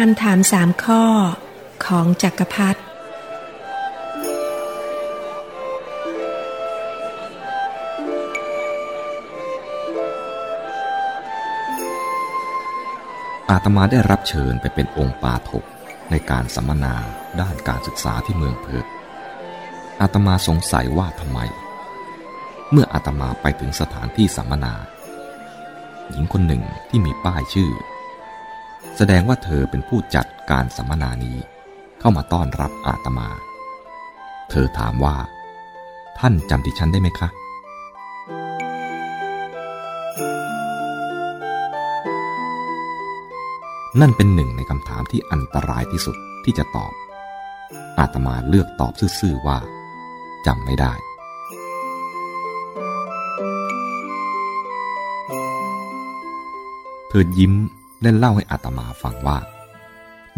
คำถามสามข้อของจักรพรรดิอาตมาได้รับเชิญไปเป็นองค์ปาถกในการสัมมนาด้านการศึกษาที่เมืองเพิร์อาตมาสงสัยว่าทำไม เมื่ออาตมาไปถึงสถานที่สัมมนา หญิงคนหนึ่งที่มีป้ายชื่อ แสดงว่าเธอเป็นผู้จัดการสัมมนานี้เข้ามาต้อนรับอาตมา เธอถามว่า ท่านจำดิฉันได้ไหมคะ นั่นเป็นหนึ่งในคำถามที่อันตรายที่สุดที่จะตอบ อาตมาเลือกตอบซื่อๆว่าจำไม่ได้ เธอยิ้ม และเล่าให้อาตมาฟังว่า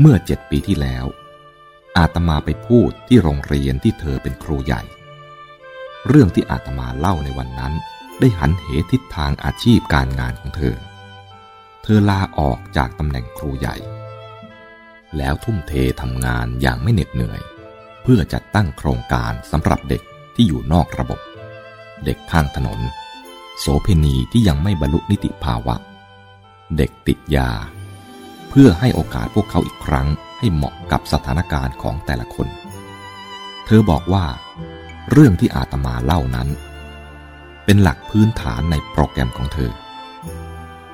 เมื่อเจ็ดปีที่แล้ว อาตมาไปพูดที่โรงเรียนที่เธอเป็นครูใหญ่ เรื่องที่อาตมาเล่าในวันนั้น ได้หันเหทิศทางอาชีพการงานของเธอ เธอลาออกจากตำแหน่งครูใหญ่ แล้วทุ่มเททำงานอย่างไม่เหน็ดเหนื่อย เพื่อจัดตั้งโครงการสำหรับเด็กที่อยู่นอกระบบ เด็กข้างถนน โสเพณีที่ยังไม่บรรลุนิติภาวะ เด็กติดยา เพื่อให้โอกาสพวกเขาอีกครั้งให้เหมาะกับสถานการณ์ของแต่ละคน เธอบอกว่า เรื่องที่อาตมาเล่านั้น เป็นหลักพื้นฐานในโปรแกรมของเธอ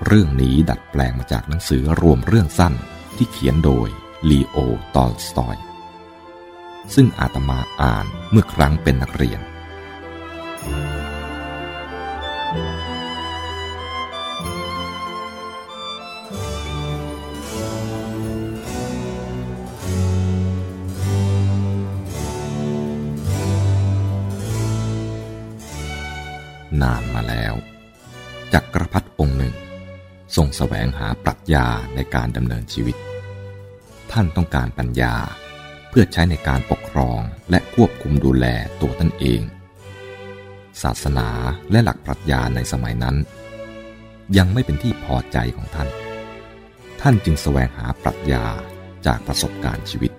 เรื่องนี้ดัดแปลงมาจากหนังสือรวมเรื่องสั้นที่เขียนโดยลีโอ ตอลสตอย ซึ่งอาตมาอ่านเมื่อครั้งเป็นนักเรียน นานมาแล้วจักรพรรดิองค์หนึ่ง ทรงแสวงหาปรัชญาในการดำเนินชีวิต ท่านต้องการปัญญาเพื่อใช้ในการปกครองและควบคุมดูแลตัวท่านเอง ศาสนาและหลักปรัชญาในสมัยนั้น ยังไม่เป็นที่พอใจของท่าน ท่านจึงแสวงหาปรัชญาจากประสบการณ์ชีวิต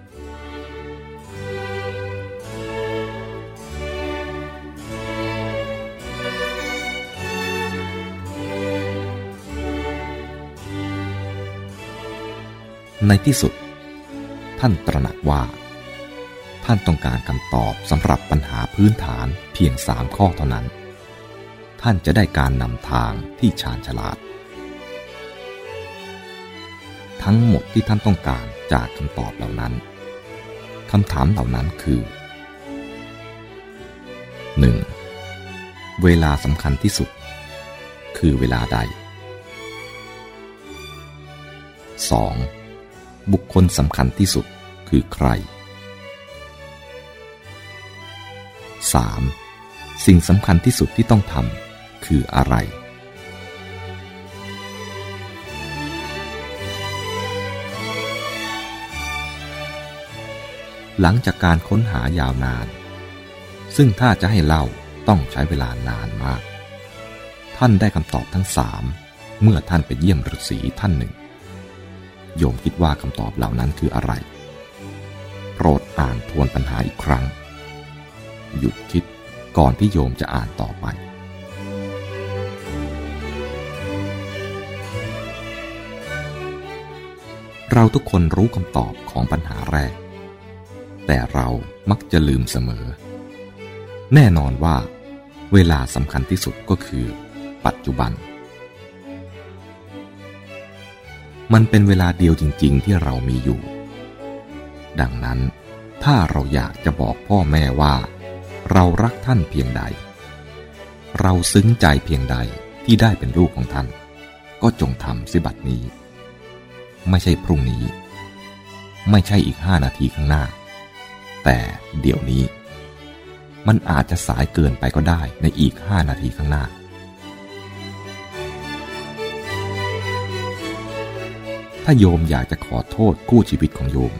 ในที่สุด ท่านตระหนักว่า ท่านต้องการคำตอบสำหรับปัญหาพื้นฐานเพียงสามข้อเท่านั้น ท่านจะได้การนำทางที่ชาญฉลาด ทั้งหมดที่ท่านต้องการจากคำตอบเหล่านั้นคำถามเหล่านั้นคือ 1. เวลาสำคัญที่สุด คือเวลาใด 2. บุคคลสำคัญที่สุดคือใคร 3. สิ่งสำคัญที่สุดที่ต้องทำคืออะไร หลังจากการค้นหายาวนาน ซึ่งถ้าจะให้เล่าต้องใช้เวลานานมาก ท่านได้คำตอบทั้งสามเมื่อท่านไปเยี่ยมฤาษีท่านหนึ่ง โยมคิดว่าคำตอบเหล่านั้นคืออะไร โปรดอ่านทวนปัญหาอีกครั้ง หยุดคิดก่อนที่โยมจะอ่านต่อไป เราทุกคนรู้คำตอบของปัญหาแรก แต่เรามักจะลืมเสมอ แน่นอนว่า เวลาสำคัญที่สุดก็คือ ปัจจุบัน มันเป็นเวลาเดียวจริง ๆ ที่เรามีอยู่ ดังนั้น ถ้าเราอยากจะบอกพ่อแม่ว่า เรารักท่านเพียงใด เราซึ้งใจเพียงใดที่ได้เป็นลูกของท่าน ก็จงทำสิบัตินี้ ไม่ใช่พรุ่งนี้ ไม่ใช่อีกห้านาทีข้างหน้า แต่เดี๋ยวนี้ มันอาจจะสายเกินไปก็ได้ในอีกห้านาทีข้างหน้า ถ้าโยมอยากจะขอโทษคู่ชีวิตของโยม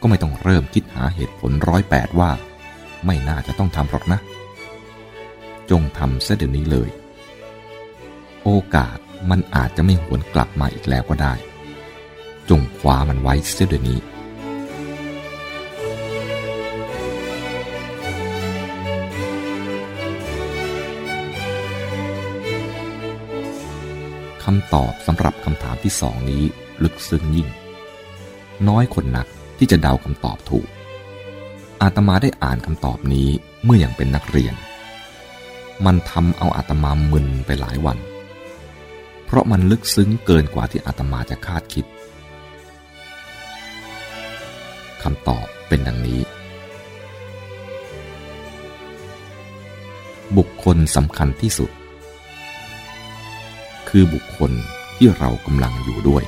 ก็ไม่ต้องเริ่มคิดหาเหตุผลร้อยแปดว่า ไม่น่าจะต้องทำหรอกนะ จงทำเสเดี๋ยวนี้เลย โอกาสมันอาจจะไม่หวนกลับมาอีกแล้วก็ได้ จงคว้ามันไว้เสเดี๋ยวนี้คำตอบสำหรับคำถามที่สองนี้ ลึกซึ้งยิ่ง น้อยคนนักที่จะเดาคำตอบถูก อาตมาได้อ่านคำตอบนี้เมื่ออยังเป็นนักเรียน มันทำเอาอาตมามึนไปหลายวัน เพราะมันลึกซึ้งเกินกว่าที่อาตมาจะคาดคิดคำตอบเป็นดังนี้ บุคคลสำคัญที่สุด คือบุคคลที่เรากำลังอยู่ด้วย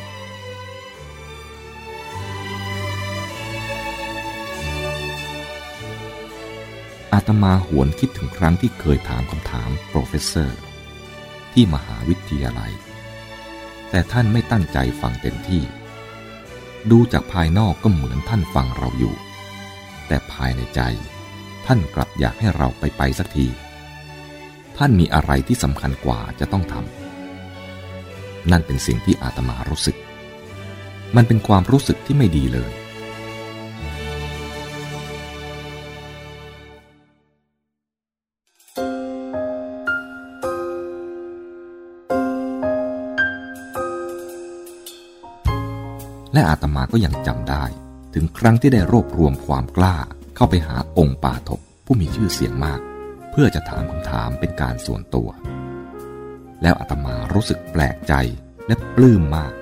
ตมาหวนคิดถึงครั้งที่เคยถามคำถามโปรเฟสเซอร์ ที่มหาวิทยาลัย แต่ท่านไม่ตั้งใจฟังเต็มที่ ดูจากภายนอกก็เหมือนท่านฟังเราอยู่ แต่ภายในใจ ท่านกลับอยากให้เราไปไปสักที ท่านมีอะไรที่สำคัญกว่าจะต้องทำนั่นเป็นสิ่งที่อาตมารู้สึก มันเป็นความรู้สึกที่ไม่ดีเลย และอาตมาก็ยังจำได้ ถึงครั้งที่ได้รวบรวมความกล้า เข้าไปหาองค์ปาฐกผู้มีชื่อเสียงมาก เพื่อจะถามคำถามเป็นการส่วนตัว แล้วอาตมารู้สึกแปลกใจและปลื้มมาก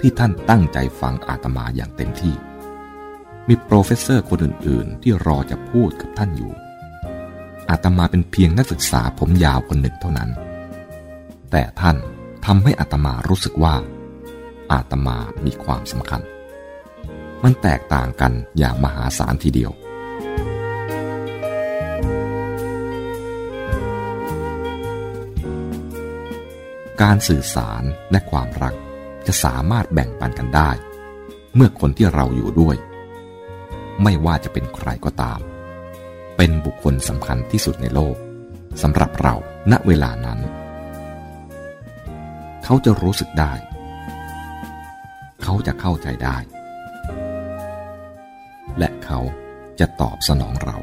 ที่ท่านตั้งใจฟังอาตมาอย่างเต็มที่ มี professor คนอื่น ๆ ที่รอจะพูดกับท่านอยู่อาตมาเป็นเพียงนักศึกษาผมยาวคนหนึ่งเท่านั้น แต่ท่านทำให้อาตมารู้สึกว่า อาตมามีความสำคัญ มันแตกต่างกันอย่างมหาศาลทีเดียว การสื่อสารและความรักจะสามารถแบ่งปันกันได้ เมื่อคนที่เราอยู่ด้วย ไม่ว่าจะเป็นใครก็ตาม เป็นบุคคลสำคัญที่สุดในโลกสำหรับเราณเวลานั้น เขาจะรู้สึกได้ เขาจะเข้าใจได้ และเขาจะตอบสนองเรา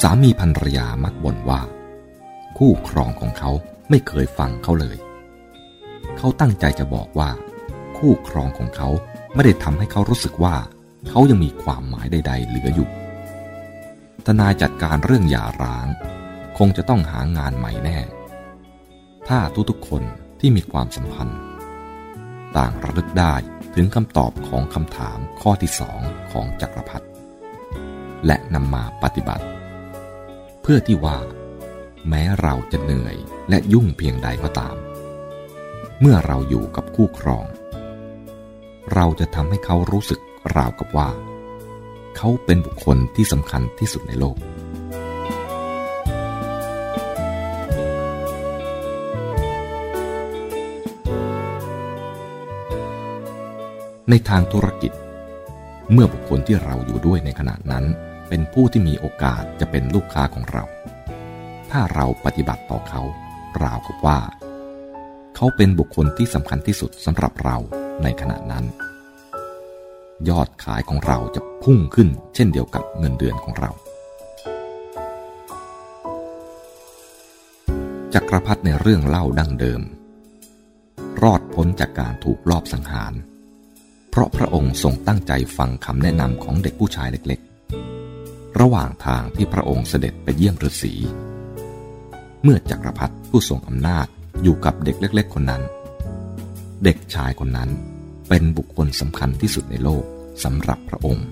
สามีภรรยามักบ่นว่า คู่ครองของเขาไม่เคยฟังเขาเลย เขาตั้งใจจะบอกว่า คู่ครองของเขาไม่ได้ทำให้เขารู้สึกว่า เขายังมีความหมายใด ๆ เหลืออยู่ ทนายจัดการเรื่องหย่าร้าง คงจะต้องหางานใหม่แน่ ถ้าทุกๆคนที่มีความสัมพันธ์ ต่างระลึกได้ถึงคำตอบของคำถามข้อที่สองของจักรพรรดิและนำมาปฏิบัติ เพื่อที่ว่า แม้เราจะเหนื่อยและยุ่งเพียงใดก็ตาม เมื่อเราอยู่กับคู่ครอง เราจะทำให้เขารู้สึกราวกับว่า เขาเป็นบุคคลที่สำคัญที่สุดในโลก ในทางธุรกิจ เมื่อบุคคลที่เราอยู่ด้วยในขณะนั้น เป็นผู้ที่มีโอกาสจะเป็นลูกค้าของเรา ถ้าเราปฏิบัติต่อเขาราวกับว่า เขาเป็นบุคคลที่สำคัญที่สุดสำหรับเราในขณะนั้น ยอดขายของเราจะพุ่งขึ้นเช่นเดียวกับเงินเดือนของเรา จักรพรรดิในเรื่องเล่าดั้งเดิม รอดพ้นจากการถูกลอบสังหาร เพราะพระองค์ทรงตั้งใจฟังคำแนะนำของเด็กผู้ชายเล็กๆ ระหว่างทางที่พระองค์เสด็จไปเยี่ยมฤาษีเมื่อจักรพรรดิผู้ทรงอำนาจอยู่กับเด็กเล็ก ๆ คนนั้น เด็กชายคนนั้น เป็นบุคคลสำคัญที่สุดในโลกสำหรับพระองค์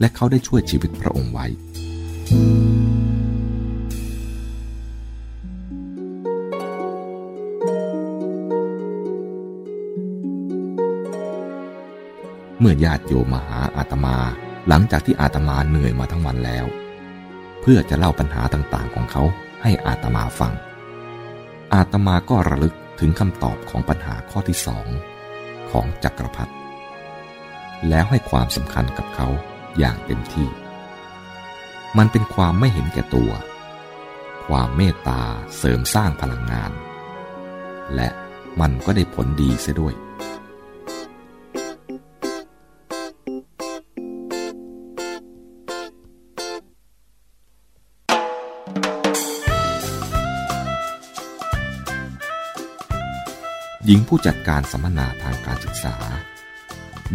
และเขาได้ช่วยชีวิตพระองค์ไว้ เมื่อญาติโยมมาหาอาตมาหลังจากที่อาตมาเหนื่อยมาทั้งวันแล้ว เพื่อจะเล่าปัญหาต่างๆของเขาให้อาตมาฟัง อาตมาก็ระลึกถึงคำตอบของปัญหาข้อที่สอง ของจักรพรรดิแล้วให้ความสำคัญกับเขาอย่างเต็มที่ มันเป็นความไม่เห็นแก่ตัว ความเมตตาเสริมสร้างพลังงาน และมันก็ได้ผลดีเสียด้วย หญิงผู้จัดการสัมมนาทางการศึกษา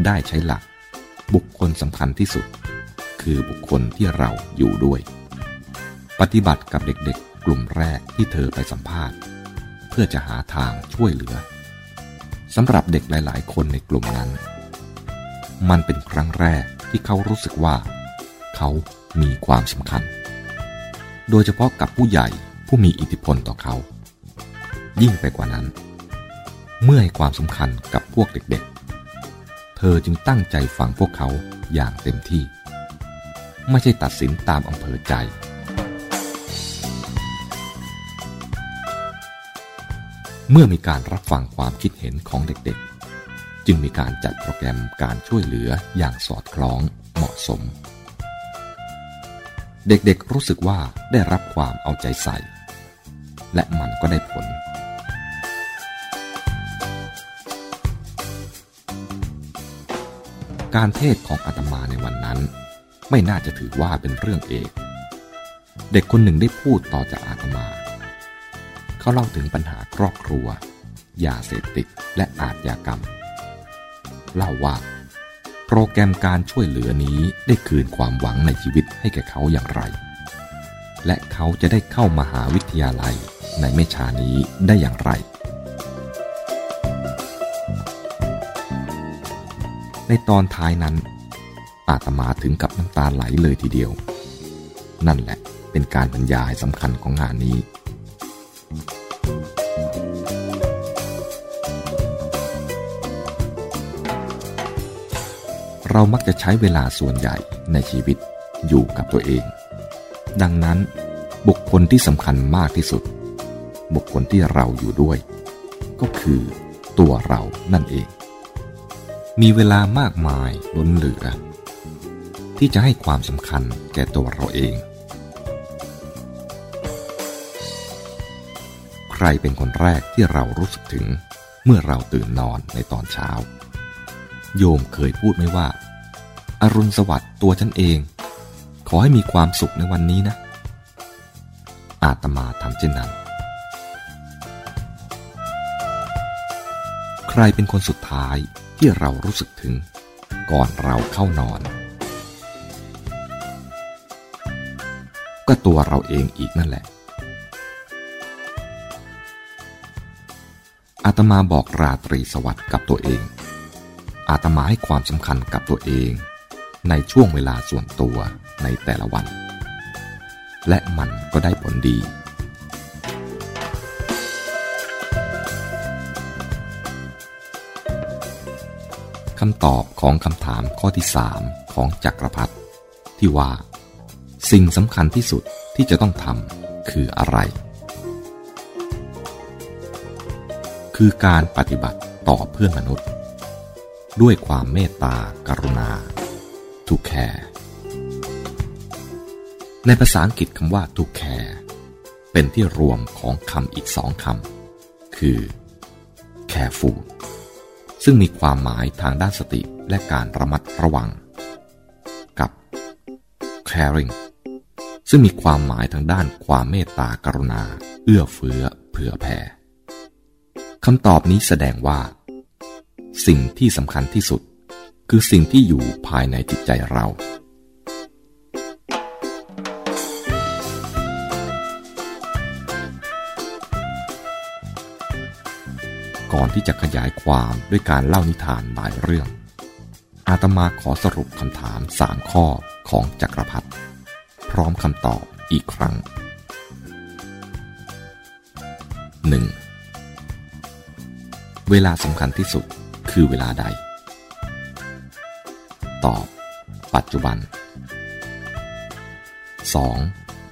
ได้ใช้หลัก บุคคลสำคัญที่สุด คือบุคคลที่เราอยู่ด้วย ปฏิบัติกับเด็กๆ กลุ่มแรกที่เธอไปสัมภาษณ์ เพื่อจะหาทางช่วยเหลือสำหรับเด็กหลาย ๆ คนในกลุ่มนั้น มันเป็นครั้งแรกที่เขารู้สึกว่า เขามีความสำคัญ โดยเฉพาะกับผู้ใหญ่ผู้มีอิทธิพลต่อเขา ยิ่งไปกว่านั้น เมื่อให้ความสำคัญกับพวกเด็กๆ เธอจึงตั้งใจฟังพวกเขาอย่างเต็มที่ ไม่ใช่ตัดสินตามอำเภอใจ เมื่อมีการรับฟังความคิดเห็นของเด็กๆ จึงมีการจัดโปรแกรมการช่วยเหลืออย่างสอดคล้องเหมาะสม เด็กๆรู้สึกว่าได้รับความเอาใจใส่ และมันก็ได้ผล การเทศของอาตมาในวันนั้น ไม่น่าจะถือว่าเป็นเรื่องเอก เด็กคนหนึ่งได้พูดต่อจากอาตมา เขาเล่าถึงปัญหาครอบครัวยาเสพติดและอาชญากรรม เล่าว่า โปรแกรมการช่วยเหลือนี้ได้คืนความหวังในชีวิตให้แก่เขาอย่างไร และเขาจะได้เข้ามาหาวิทยาลัยในไม่ช้านี้ได้อย่างไร ในตอนท้ายนั้นอาตมาถึงกับน้ำตาไหลเลยทีเดียว นั่นแหละเป็นการบรรยายสำคัญของงานนี้เรามักจะใช้เวลาส่วนใหญ่ในชีวิตอยู่กับตัวเอง ดังนั้นบุคคลที่สำคัญมากที่สุด บุคคลที่เราอยู่ด้วย ก็คือตัวเรานั่นเอง มีเวลามากมายล้นเหลือ ที่จะให้ความสำคัญแก่ตัวเราเอง ใครเป็นคนแรกที่เรารู้สึกถึงเมื่อเราตื่นนอนในตอนเช้า โยมเคยพูดไหมว่า อรุณสวัสดิ์ตัวฉันเอง ขอให้มีความสุขในวันนี้นะ อาตมาทำเช่นนั้น ใครเป็นคนสุดท้าย ที่เรารู้สึกถึง ก่อนเราเข้านอน ก็ตัวเราเองอีกนั่นแหละ อาตมาบอกราตรีสวัสดิ์กับตัวเอง อาตมาให้ความสำคัญกับตัวเอง ในช่วงเวลาส่วนตัวในแต่ละวัน และมันก็ได้ผลดีำตอบของคำถามข้อที่สามของจักรพรรดิที่ว่า สิ่งสำคัญที่สุดที่จะต้องทำคืออะไร คือการปฏิบัติต่อเพื่อนมนุษย์ ด้วยความเมตตากรุณา to care ในภาษาอังกฤษคำว่า to care เป็นที่รวมของคำอีกสองคำคือ careful ซึ่งมีความหมายทางด้านสติและการระมัดระวัง กับ caring ซึ่งมีความหมายทางด้านความเมตตากรุณา เอื้อเฟื้อ เผื่อแผ่คำตอบนี้แสดงว่า สิ่งที่สำคัญที่สุด คือสิ่งที่อยู่ภายในจิตใจเรา ก่อนที่จะขยายความด้วยการเล่านิทานหลายเรื่อง อาตมาขอสรุปคำถามสามข้อของจักรพรรดิพร้อมคำตอบอีกครั้ง 1. เวลาสำคัญที่สุดคือเวลาใด ตอบ ปัจจุบัน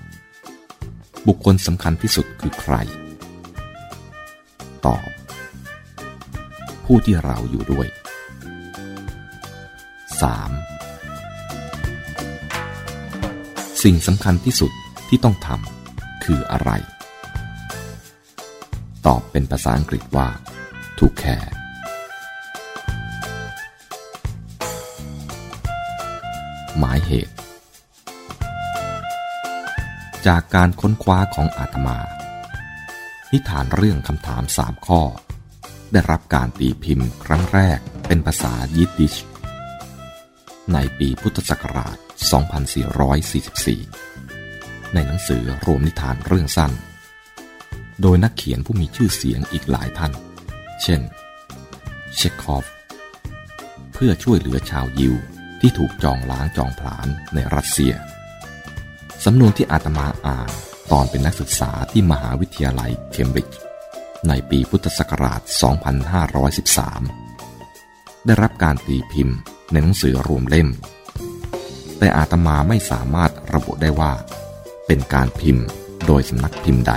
2. บุคคลสำคัญที่สุดคือใคร ตอบ ผู้ที่เราอยู่ด้วย 3. สิ่งสำคัญที่สุดที่ต้องทำคืออะไร ตอบเป็นภาษาอังกฤษว่า to care หมายเหตุ จากการค้นคว้าของอาตมา นิทานเรื่องคำถามสามข้อ ได้รับการตีพิมพ์ครั้งแรกเป็นภาษายิดดิช ในปีพุทธศักราช 2444 ในหนังสือรวมนิทานเรื่องสั้น โดยนักเขียนผู้มีชื่อเสียงอีกหลายท่าน เช่น เชคคอฟ เพื่อช่วยเหลือชาวยิวที่ถูกจองล้างจองผลาญในรัสเซีย สำนวนที่อาตมาอ่านตอนเป็นนักศึกษาที่มหาวิทยาลัยเคมบริดจ์ ในปีพุทธศักราช 2513 ได้รับการตีพิมพ์ในหนังสือรวมเล่ม แต่อาตมาไม่สามารถระบุได้ว่า เป็นการพิมพ์โดยสำนักพิมพ์ใด